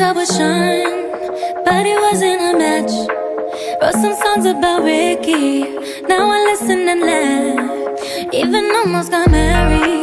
I would shine But it wasn't a match. Wrote some songs about Ricky. Now I listen and laugh. Even almost got married.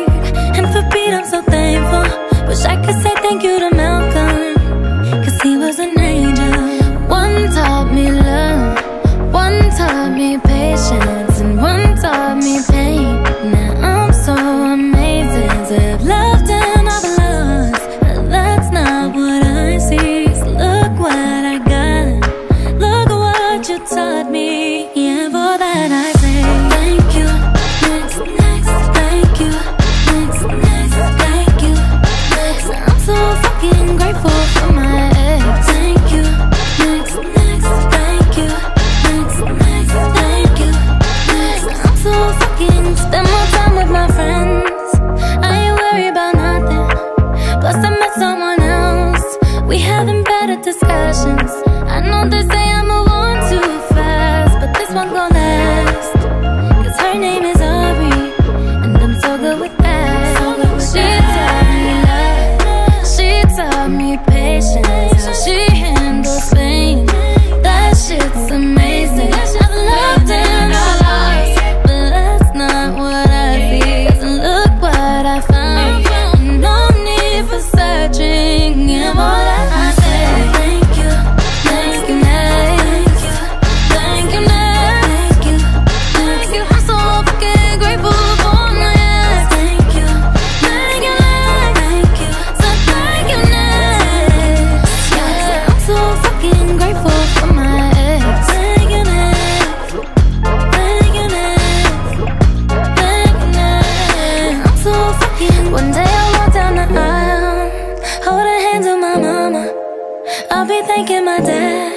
I'll be thanking my dad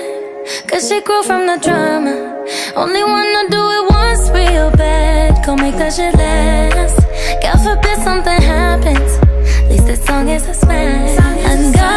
Cause she grew from the drama. Only wanna do it once real bad. Go make that shit last. God forbid something happens. At least this song is a smash. And God